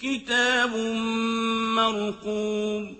كِتَابٌ مَّرْقُومٌ